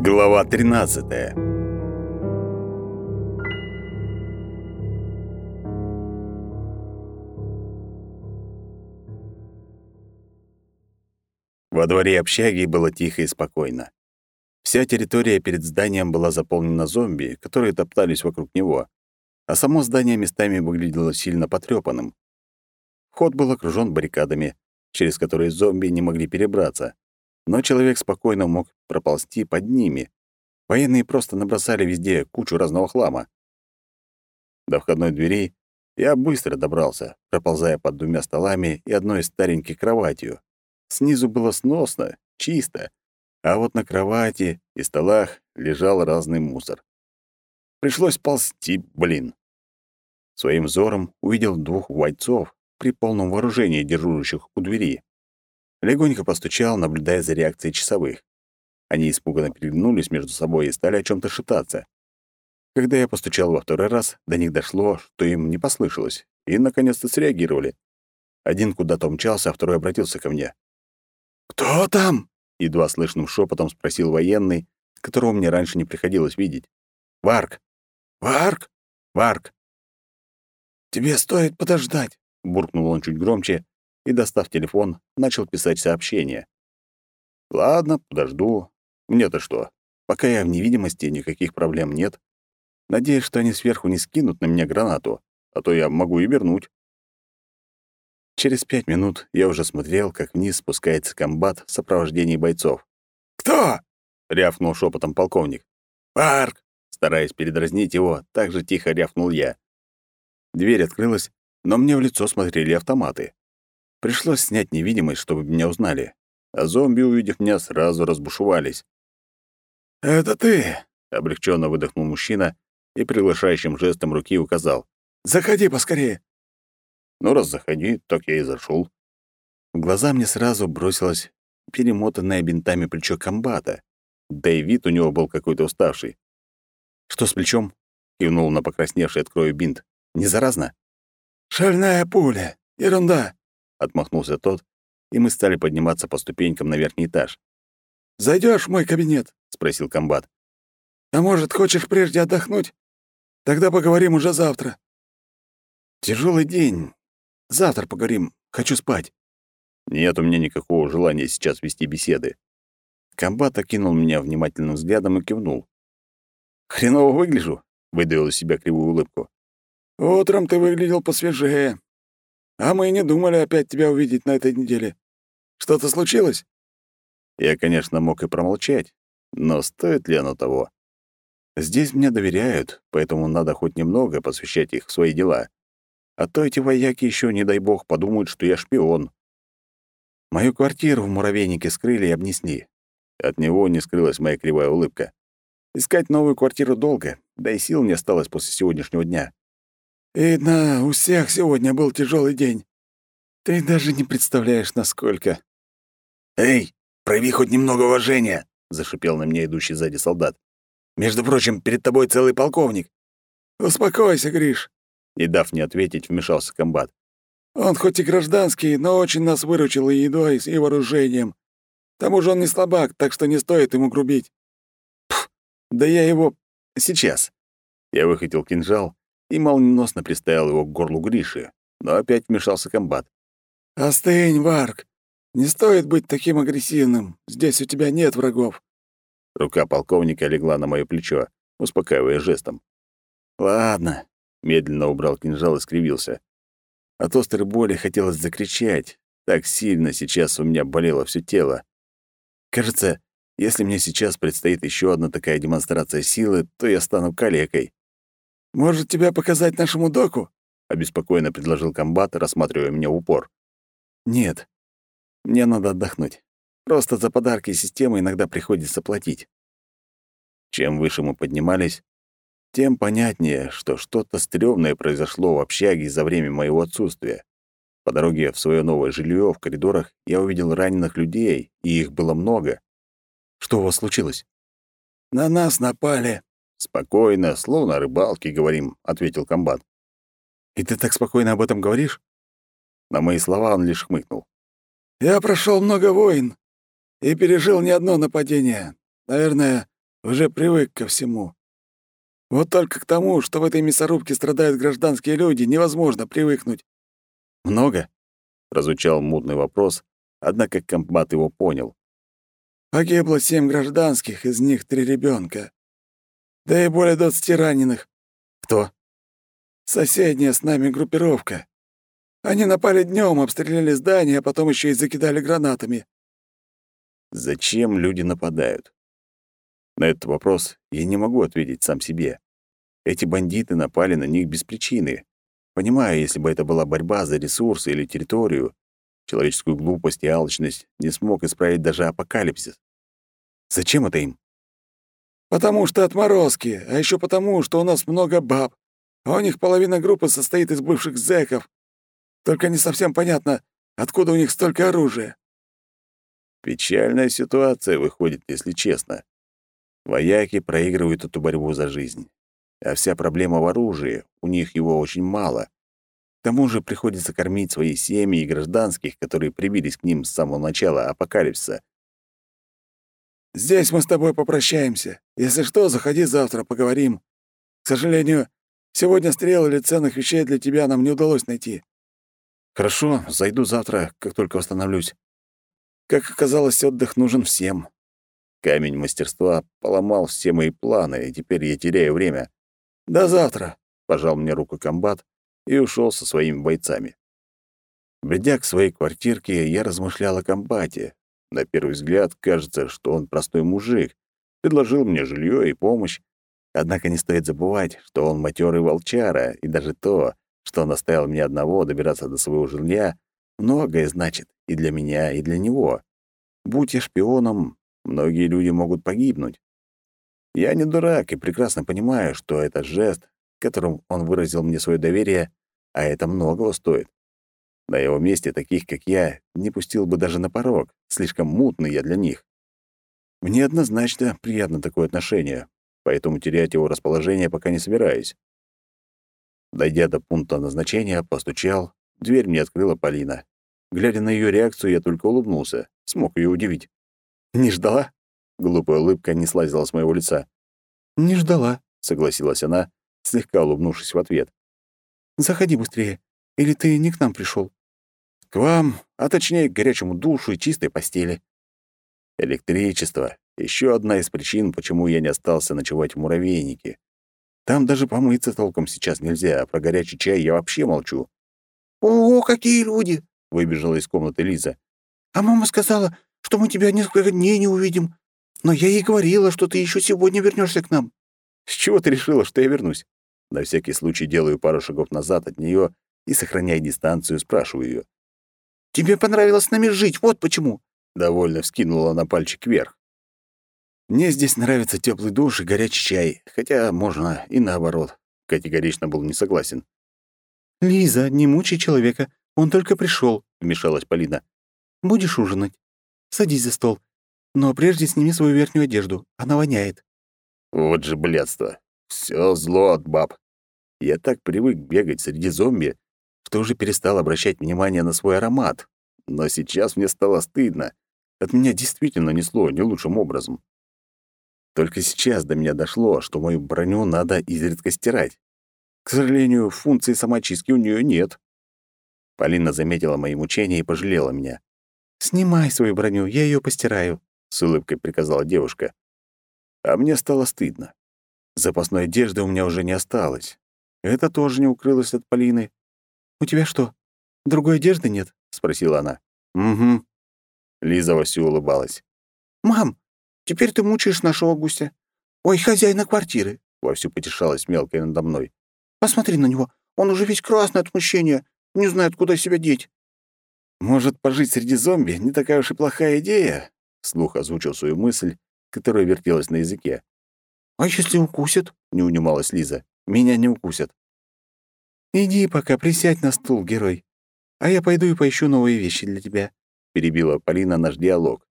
Глава 13. Во дворе общаги было тихо и спокойно. Вся территория перед зданием была заполнена зомби, которые топтались вокруг него, а само здание местами выглядело сильно потрёпанным. Вход был окружён баррикадами, через которые зомби не могли перебраться, но человек спокойно мог проползти под ними. Военные просто набросали везде кучу разного хлама. До входной двери я быстро добрался, проползая под двумя столами и одной старенькой кроватью. Снизу было сносно, чисто, а вот на кровати и столах лежал разный мусор. Пришлось ползти, блин. Своим взором увидел двух бойцов при полном вооружении, дежурящих у двери. Легонько постучал, наблюдая за реакцией часовых. Они испуганно переглянулись между собой и стали о чем то шептаться. Когда я постучал во второй раз, до них дошло, что им не послышалось, и наконец-то среагировали. Один куда-то умчался, а второй обратился ко мне. «Кто там?» — едва слышным шепотом спросил военный, которого мне раньше не приходилось видеть. «Варк!» «Варк?» «Варк!» «Тебе стоит подождать», — буркнул он чуть громче и, достав телефон, начал писать сообщение. «Ладно, подожду. Мне-то что? Пока я в невидимости, никаких проблем нет. Надеюсь, что они сверху не скинут на меня гранату, а то я могу и вернуть». Через пять минут я уже смотрел, как вниз спускается комбат в сопровождении бойцов. «Кто?» — рявкнул шепотом полковник. «Парк!» — стараясь передразнить его, так же тихо рявкнул я. Дверь открылась, но мне в лицо смотрели автоматы. Пришлось снять невидимость, чтобы меня узнали. А зомби, увидев меня, сразу разбушевались. «Это ты!» — облегченно выдохнул мужчина и приглашающим жестом руки указал. «Заходи поскорее!» Ну, раз заходи, так я и зашел. В глаза мне сразу бросилось перемотанное бинтами плечо комбата. Да и вид у него был какой-то уставший. «Что с плечом?» — кивнул на покрасневший от крови бинт. «Не заразно?» «Шальная пуля. Ерунда!» — отмахнулся тот, и мы стали подниматься по ступенькам на верхний этаж. Зайдешь в мой кабинет?» — спросил комбат. «А может, хочешь прежде отдохнуть? Тогда поговорим уже завтра». Тяжелый день. Завтра поговорим. Хочу спать». Нет у меня никакого желания сейчас вести беседы. Комбат окинул меня внимательным взглядом и кивнул. «Хреново выгляжу?» — выдавил из себя кривую улыбку. «Утром ты выглядел посвежее. А мы не думали опять тебя увидеть на этой неделе. Что-то случилось?» Я, конечно, мог и промолчать, но стоит ли оно того? Здесь мне доверяют, поэтому надо хоть немного посвящать их в свои дела. А то эти вояки еще, не дай бог, подумают, что я шпион. Мою квартиру в муравейнике скрыли и обнесли. От него не скрылась моя кривая улыбка. Искать новую квартиру долго, да и сил не осталось после сегодняшнего дня. «Видно, у всех сегодня был тяжелый день. Ты даже не представляешь, насколько...» «Эй, прояви хоть немного уважения!» — зашипел на меня идущий сзади солдат. «Между прочим, перед тобой целый полковник». «Успокойся, Гриш. Не дав мне ответить, вмешался комбат. «Он хоть и гражданский, но очень нас выручил и едой, и вооружением. К тому же он не слабак, так что не стоит ему грубить». Пф, да я его... сейчас. Я выхватил кинжал и молниеносно приставил его к горлу Гриши, но опять вмешался комбат. «Остынь, Варк. Не стоит быть таким агрессивным. Здесь у тебя нет врагов». Рука полковника легла на моё плечо, успокаивая жестом. «Ладно, Медленно убрал кинжал и скривился. От острой боли хотелось закричать. Так сильно сейчас у меня болело все тело. Кажется, если мне сейчас предстоит еще одна такая демонстрация силы, то я стану калекой. «Может, тебя показать нашему доку?» — обеспокоенно предложил комбат, рассматривая меня в упор. «Нет, мне надо отдохнуть. Просто за подарки системы иногда приходится платить». Чем выше мы поднимались, тем понятнее, что что-то стрёмное произошло в общаге за время моего отсутствия. По дороге в свое новое жилье в коридорах я увидел раненых людей, и их было много. Что у вас случилось? На нас напали. Спокойно, словно о рыбалке говорим, ответил комбат. И ты так спокойно об этом говоришь? На мои слова он лишь хмыкнул. Я прошел много войн и пережил не одно нападение. Наверное, уже привык ко всему. Вот только к тому, что в этой мясорубке страдают гражданские люди, невозможно привыкнуть. Много? прозвучал мутный вопрос, однако комбат его понял. Погибло семь гражданских, из них три ребенка. Да и более двадцати раненых. Кто? Соседняя с нами группировка. Они напали днем, обстреляли здание, а потом еще и закидали гранатами. Зачем люди нападают? На этот вопрос я не могу ответить сам себе. Эти бандиты напали на них без причины. Понимаю, если бы это была борьба за ресурсы или территорию, человеческую глупость и алчность не смог исправить даже апокалипсис. Зачем это им? Потому что отморозки, а еще потому, что у нас много баб, а у них половина группы состоит из бывших зэков. Только не совсем понятно, откуда у них столько оружия. Печальная ситуация выходит, если честно. Вояки проигрывают эту борьбу за жизнь. А вся проблема в оружии, у них его очень мало. К тому же приходится кормить свои семьи и гражданских, которые прибились к ним с самого начала апокалипсиса. «Здесь мы с тобой попрощаемся. Если что, заходи завтра, поговорим. К сожалению, сегодня стрел или ценных вещей для тебя нам не удалось найти». «Хорошо, зайду завтра, как только восстановлюсь. Как оказалось, отдых нужен всем. Камень мастерства поломал все мои планы, и теперь я теряю время. «До завтра!» — пожал мне руку комбат и ушел со своими бойцами. Бредя к своей квартирке, я размышлял о комбате. На первый взгляд кажется, что он простой мужик, предложил мне жилье и помощь. Однако не стоит забывать, что он матерый волчара, и даже то, что он оставил меня одного добираться до своего жилья, многое значит и для меня, и для него. Будь я шпионом, Многие люди могут погибнуть. Я не дурак и прекрасно понимаю, что это жест, которым он выразил мне свое доверие, а это многого стоит. На его месте таких, как я, не пустил бы даже на порог, слишком мутный я для них. Мне однозначно приятно такое отношение, поэтому терять его расположение пока не собираюсь. Дойдя до пункта назначения, постучал, дверь мне открыла Полина. Глядя на ее реакцию, я только улыбнулся, смог ее удивить. «Не ждала?» Глупая улыбка не слазила с моего лица. «Не ждала», — согласилась она, слегка улыбнувшись в ответ. «Заходи быстрее. Или ты не к нам пришел? «К вам, а точнее к горячему душу и чистой постели». Электричество — еще одна из причин, почему я не остался ночевать в муравейнике. Там даже помыться толком сейчас нельзя, а про горячий чай я вообще молчу. «О, какие люди!» — выбежала из комнаты Лиза. «А мама сказала, что мы тебя несколько дней не увидим. Но я ей говорила, что ты еще сегодня вернешься к нам». «С чего ты решила, что я вернусь?» На всякий случай делаю пару шагов назад от нее и, сохраняя дистанцию, спрашиваю ее. «Тебе понравилось с нами жить, вот почему!» Довольно вскинула на пальчик вверх. «Мне здесь нравится теплый душ и горячий чай, хотя можно и наоборот», — категорично был не согласен. «Лиза, не мучай человека, он только пришел, вмешалась Полина. «Будешь ужинать?» Садись за стол. Но прежде сними свою верхнюю одежду. Она воняет». Вот же блядство. Все зло от баб. Я так привык бегать среди зомби, что уже перестал обращать внимание на свой аромат. Но сейчас мне стало стыдно. От меня действительно несло не лучшим образом. Только сейчас до меня дошло, что мою броню надо изредка стирать. К сожалению, функции самочистки у нее нет. Полина заметила мои мучения и пожалела меня. «Снимай свою броню, я ее постираю», — с улыбкой приказала девушка. А мне стало стыдно. Запасной одежды у меня уже не осталось. Это тоже не укрылось от Полины. «У тебя что, другой одежды нет?» — спросила она. «Угу». Лиза вовсю улыбалась. «Мам, теперь ты мучаешь нашего гуся. Ой, хозяина квартиры!» — вовсю потешалась мелкая надо мной. «Посмотри на него, он уже весь красный от мучения, не знает, куда себя деть». «Может, пожить среди зомби — не такая уж и плохая идея?» — вслух озвучил свою мысль, которая вертелась на языке. «А если укусят?» — не унималась Лиза. «Меня не укусят». «Иди пока, присядь на стул, герой. А я пойду и поищу новые вещи для тебя», — перебила Полина наш диалог.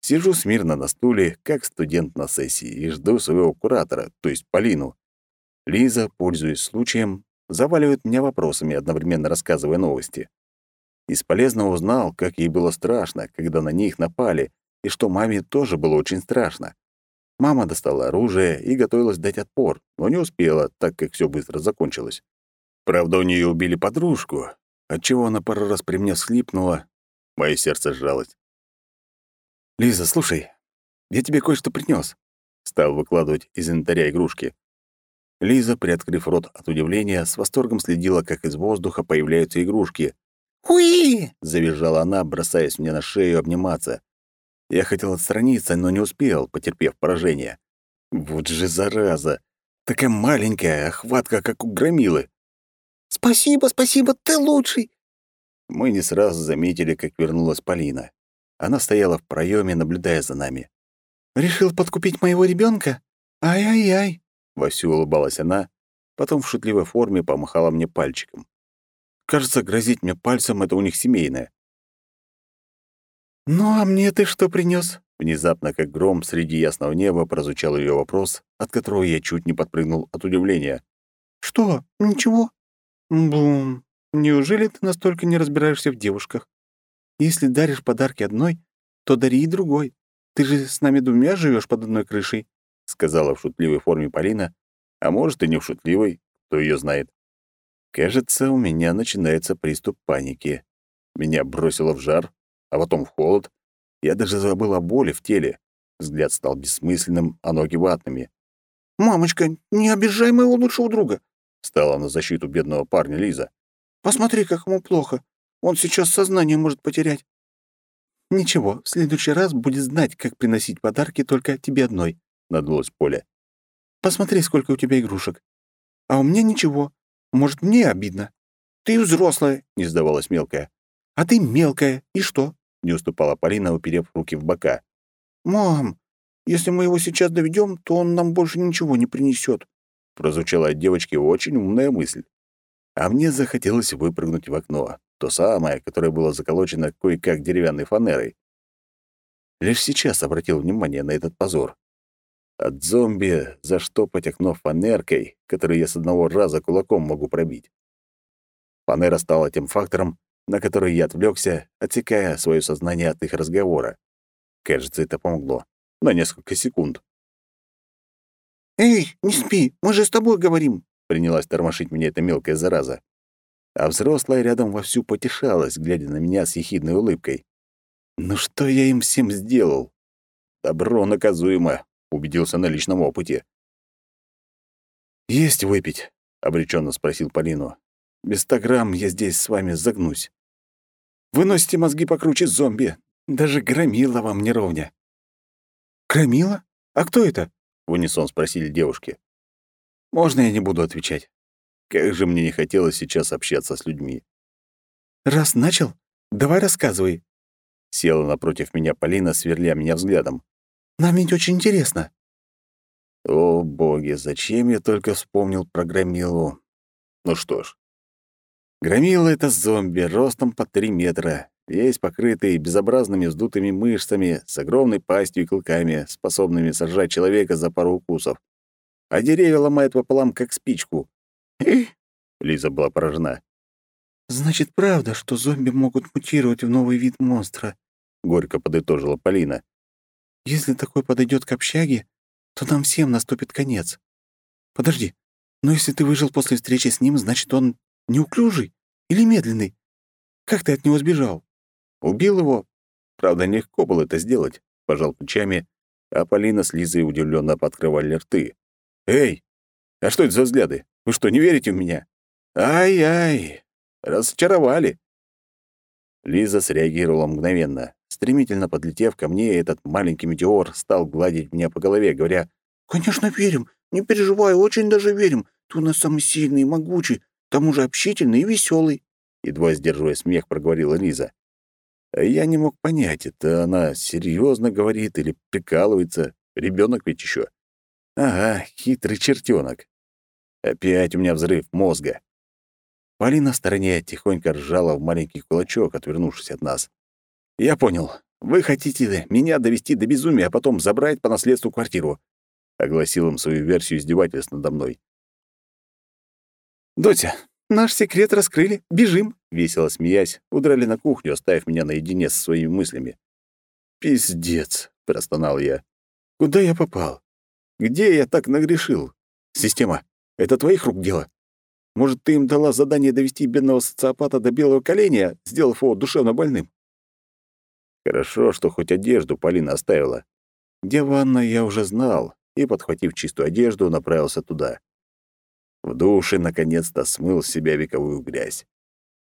Сижу смирно на стуле, как студент на сессии, и жду своего куратора, то есть Полину. Лиза, пользуясь случаем, заваливает меня вопросами, одновременно рассказывая новости. Из полезного узнал, как ей было страшно, когда на них напали, и что маме тоже было очень страшно. Мама достала оружие и готовилась дать отпор, но не успела, так как все быстро закончилось. Правда, у нее убили подружку, отчего она пару раз при мне всхлипнула. Мое сердце сжалось. «Лиза, слушай, я тебе кое-что принес. Стал выкладывать из инвентаря игрушки. Лиза, приоткрыв рот от удивления, с восторгом следила, как из воздуха появляются игрушки. «Уи!» — завизжала она, бросаясь мне на шею обниматься. Я хотел отстраниться, но не успел, потерпев поражение. Вот же зараза! Такая маленькая, охватка, как у громилы. «Спасибо, спасибо, ты лучший!» Мы не сразу заметили, как вернулась Полина. Она стояла в проеме, наблюдая за нами. «Решил подкупить моего ребенка? Ай-ай-ай!» Вовсю улыбалась она, потом в шутливой форме помахала мне пальчиком. Кажется, грозить мне пальцем — это у них семейное. «Ну, а мне ты что принес? Внезапно, как гром среди ясного неба, прозвучал ее вопрос, от которого я чуть не подпрыгнул от удивления. «Что? Ничего?» «Бум. Неужели ты настолько не разбираешься в девушках? Если даришь подарки одной, то дари и другой. Ты же с нами двумя живешь под одной крышей», — сказала в шутливой форме Полина, а может, и не в шутливой, кто ее знает. Кажется, у меня начинается приступ паники. Меня бросило в жар, а потом в холод. Я даже забыл о боли в теле. Взгляд стал бессмысленным, а ноги ватными. «Мамочка, не обижай моего лучшего друга!» Стала на защиту бедного парня Лиза. «Посмотри, как ему плохо. Он сейчас сознание может потерять». «Ничего, в следующий раз будет знать, как приносить подарки только тебе одной», — надулась Поля. «Посмотри, сколько у тебя игрушек. А у меня ничего. Может, мне обидно?» «Ты взрослая», — не сдавалась мелкая. «А ты мелкая. И что?» не уступала Полина, уперев руки в бока. «Мам, если мы его сейчас доведем, то он нам больше ничего не принесет. Прозвучала от девочки очень умная мысль. А мне захотелось выпрыгнуть в окно, то самое, которое было заколочено кое-как деревянной фанерой. Лишь сейчас обратил внимание на этот позор. От зомби заштопать окно фанеркой, которую я с одного раза кулаком могу пробить. Фанера стала тем фактором, на который я отвлекся, отсекая свое сознание от их разговора. Кажется, это помогло. На несколько секунд. «Эй, не спи, мы же с тобой говорим!» Принялась тормошить меня эта мелкая зараза. А взрослая рядом вовсю потешалась, глядя на меня с ехидной улыбкой. «Ну что я им всем сделал?» «Добро наказуемо», — убедился на личном опыте. «Есть выпить?» — обреченно спросил Полину. Без ста грамм я здесь с вами загнусь. Выносите мозги покруче зомби. Даже громила вам не ровня. Громила? А кто это? В унисон спросили девушки. Можно я не буду отвечать? Как же мне не хотелось сейчас общаться с людьми. Раз начал, давай рассказывай. Села напротив меня Полина, сверля меня взглядом. Нам ведь очень интересно. О, боги, зачем я только вспомнил про Громилу? Ну что ж, Громила — это зомби, ростом по три метра, весь покрытый безобразными вздутыми мышцами, с огромной пастью и клыками, способными сожрать человека за пару укусов. А деревья ломает пополам, как спичку. Лиза была поражена. «Значит, правда, что зомби могут мутировать в новый вид монстра?» — горько подытожила Полина. «Если такой подойдет к общаге, то нам всем наступит конец. Подожди, но если ты выжил после встречи с ним, значит, он Неуклюжий или медленный? Как ты от него сбежал? Убил его. Правда, нелегко было это сделать. Пожал плечами, а Полина с Лизой удивленно подкрывали рты. «Эй, а что это за взгляды? Вы что, не верите в меня? Ай-ай, разочаровали!» Лиза среагировала мгновенно. Стремительно подлетев ко мне, этот маленький метеор стал гладить меня по голове, говоря, «Конечно, верим. Не переживай, очень даже верим. Ты у нас самый сильный и могучий тому же общительный и веселый, едва сдерживая смех, проговорила Лиза. Я не мог понять, это она серьезно говорит или прикалывается. Ребенок ведь еще. Ага, хитрый чертенок. Опять у меня взрыв мозга. Полина в стороне тихонько ржала в маленький кулачок, отвернувшись от нас. «Я понял. Вы хотите меня довести до безумия, а потом забрать по наследству квартиру», — огласил им свою версию издевательств надо мной. «Дотя, наш секрет раскрыли. Бежим!» Весело смеясь, удрали на кухню, оставив меня наедине со своими мыслями. «Пиздец!» — простонал я. «Куда я попал? Где я так нагрешил? Система, это твоих рук дело? Может, ты им дала задание довести бедного социопата до белого коленя, сделав его душевно больным? Хорошо, что хоть одежду Полина оставила. Где ванна, я уже знал, и, подхватив чистую одежду, направился туда. В душе наконец-то смыл с себя вековую грязь.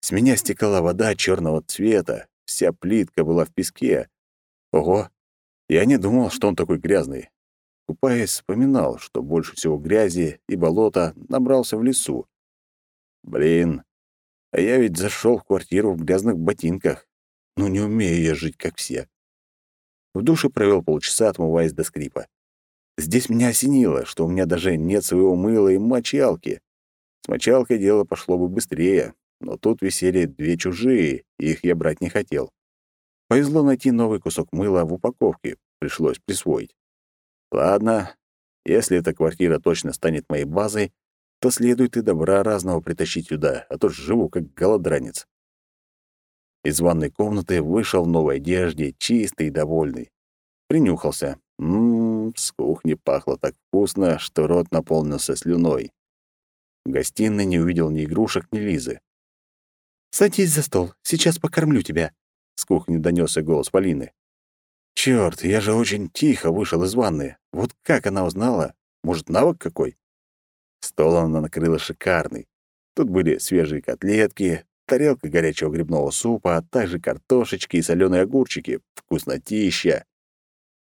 С меня стекала вода черного цвета, вся плитка была в песке. Ого! Я не думал, что он такой грязный. Купаясь, вспоминал, что больше всего грязи и болота набрался в лесу. Блин, а я ведь зашел в квартиру в грязных ботинках. Ну, не умею я жить, как все. В душе провел полчаса, отмываясь до скрипа. Здесь меня осенило, что у меня даже нет своего мыла и мочалки. С мочалкой дело пошло бы быстрее, но тут висели две чужие, и их я брать не хотел. Повезло найти новый кусок мыла в упаковке, пришлось присвоить. Ладно, если эта квартира точно станет моей базой, то следует и добра разного притащить сюда, а то живу как голодранец. Из ванной комнаты вышел в новой одежде, чистый и довольный. Принюхался. С кухни пахло так вкусно, что рот наполнился слюной. В гостиной не увидел ни игрушек, ни Лизы. «Садись за стол, сейчас покормлю тебя», — с кухни донёсся голос Полины. Чёрт, я же очень тихо вышел из ванны. Вот как она узнала? Может, навык какой? Стол она накрыла шикарный. Тут были свежие котлетки, тарелка горячего грибного супа, а также картошечки и соленые огурчики. Вкуснотища.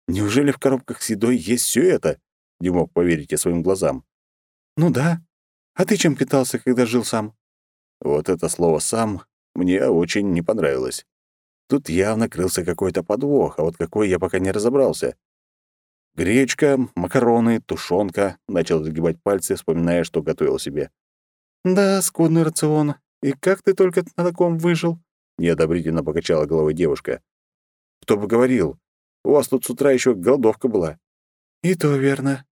Неужели в коробках с едой есть все это? Не мог поверить я своим глазам. Ну да. А ты чем питался, когда жил сам? Вот это слово «сам» мне очень не понравилось. Тут явно крылся какой-то подвох, а вот какой я пока не разобрался. Гречка, макароны, тушенка. Начал загибать пальцы, вспоминая, что готовил себе. «Да, скудный рацион. И как ты только на таком выжил?» Неодобрительно покачала головой девушка. «Кто бы говорил, у вас тут с утра еще голодовка была». «И то верно».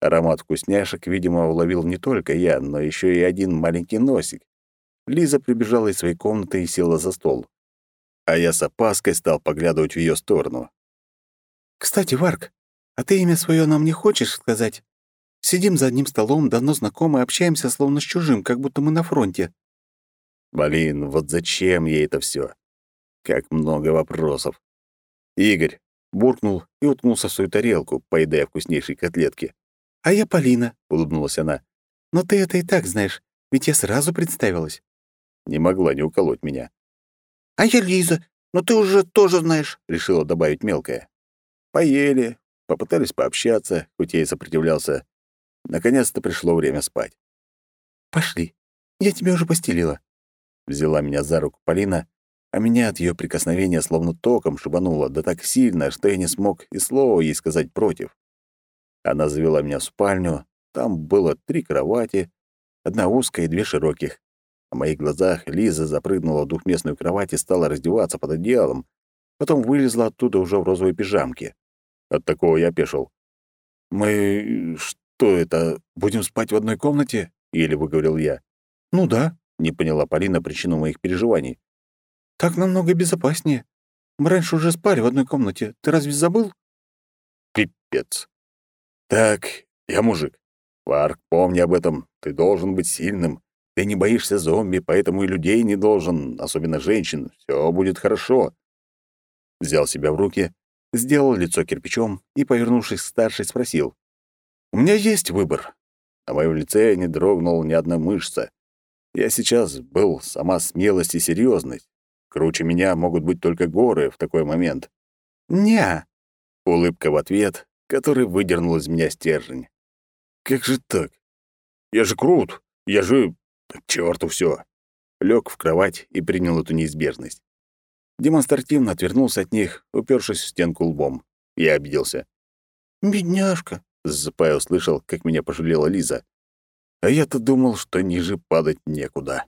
Аромат вкусняшек, видимо, уловил не только я, но еще и один маленький носик. Лиза прибежала из своей комнаты и села за стол. А я с опаской стал поглядывать в ее сторону. «Кстати, Варк, а ты имя свое нам не хочешь сказать? Сидим за одним столом, давно знакомы, общаемся словно с чужим, как будто мы на фронте». Блин, вот зачем ей это все? Как много вопросов. Игорь буркнул и уткнулся в свою тарелку, поедая вкуснейшие котлетки. «А я Полина», — улыбнулась она. «Но ты это и так знаешь, ведь я сразу представилась». Не могла не уколоть меня. «А я Лиза, но ты уже тоже знаешь», — решила добавить мелкая. Поели, попытались пообщаться, хоть я и сопротивлялся. Наконец-то пришло время спать. «Пошли, я тебя уже постелила». Взяла меня за руку Полина, а меня от ее прикосновения словно током шибануло, да так сильно, что я не смог и слова ей сказать против. Она завела меня в спальню, там было три кровати, одна узкая и две широких. На моих глазах Лиза запрыгнула в двухместную кровать и стала раздеваться под одеялом, потом вылезла оттуда уже в розовой пижамке. От такого я пешил. «Мы... что это, будем спать в одной комнате?» — еле выговорил я. «Ну да», — не поняла Полина причину моих переживаний. «Так намного безопаснее. Мы раньше уже спали в одной комнате. Ты разве забыл?» «Пипец. Так, я мужик. Варк, помни об этом. Ты должен быть сильным. Ты не боишься зомби, поэтому и людей не должен, особенно женщин. Все будет хорошо». Взял себя в руки, сделал лицо кирпичом и, повернувшись к старшей, спросил. «У меня есть выбор». На моем лице не дрогнул ни одна мышца. Я сейчас был сама смелость и серьезность. Круче меня могут быть только горы в такой момент. «Не!» — улыбка в ответ, который выдернул из меня стержень. «Как же так? Я же крут! Я же... К чёрту всё!» Лёг в кровать и принял эту неизбежность. Демонстративно отвернулся от них, упершись в стенку лбом. Я обиделся. «Бедняжка!» — засыпая услышал, как меня пожалела Лиза. А я-то думал, что ниже падать некуда.